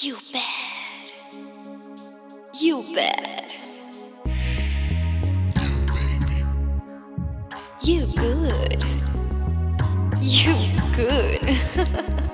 You bad. You bad. You good. You good.